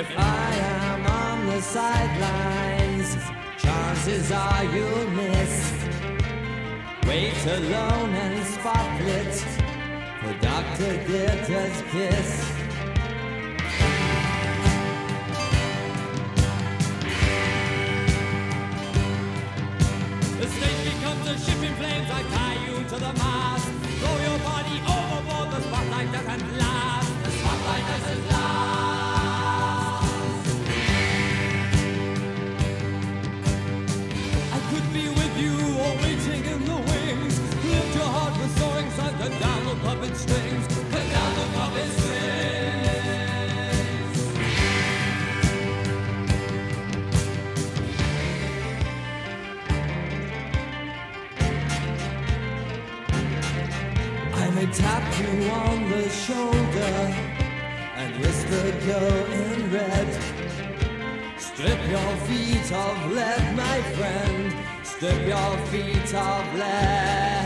If I am on the sidelines, chances are you'll miss. Wait alone and spotlit for Dr. Glitter's kiss. tap you on the shoulder and whisper, girl in red. Strip your feet of lead, my friend. Strip your feet of lead.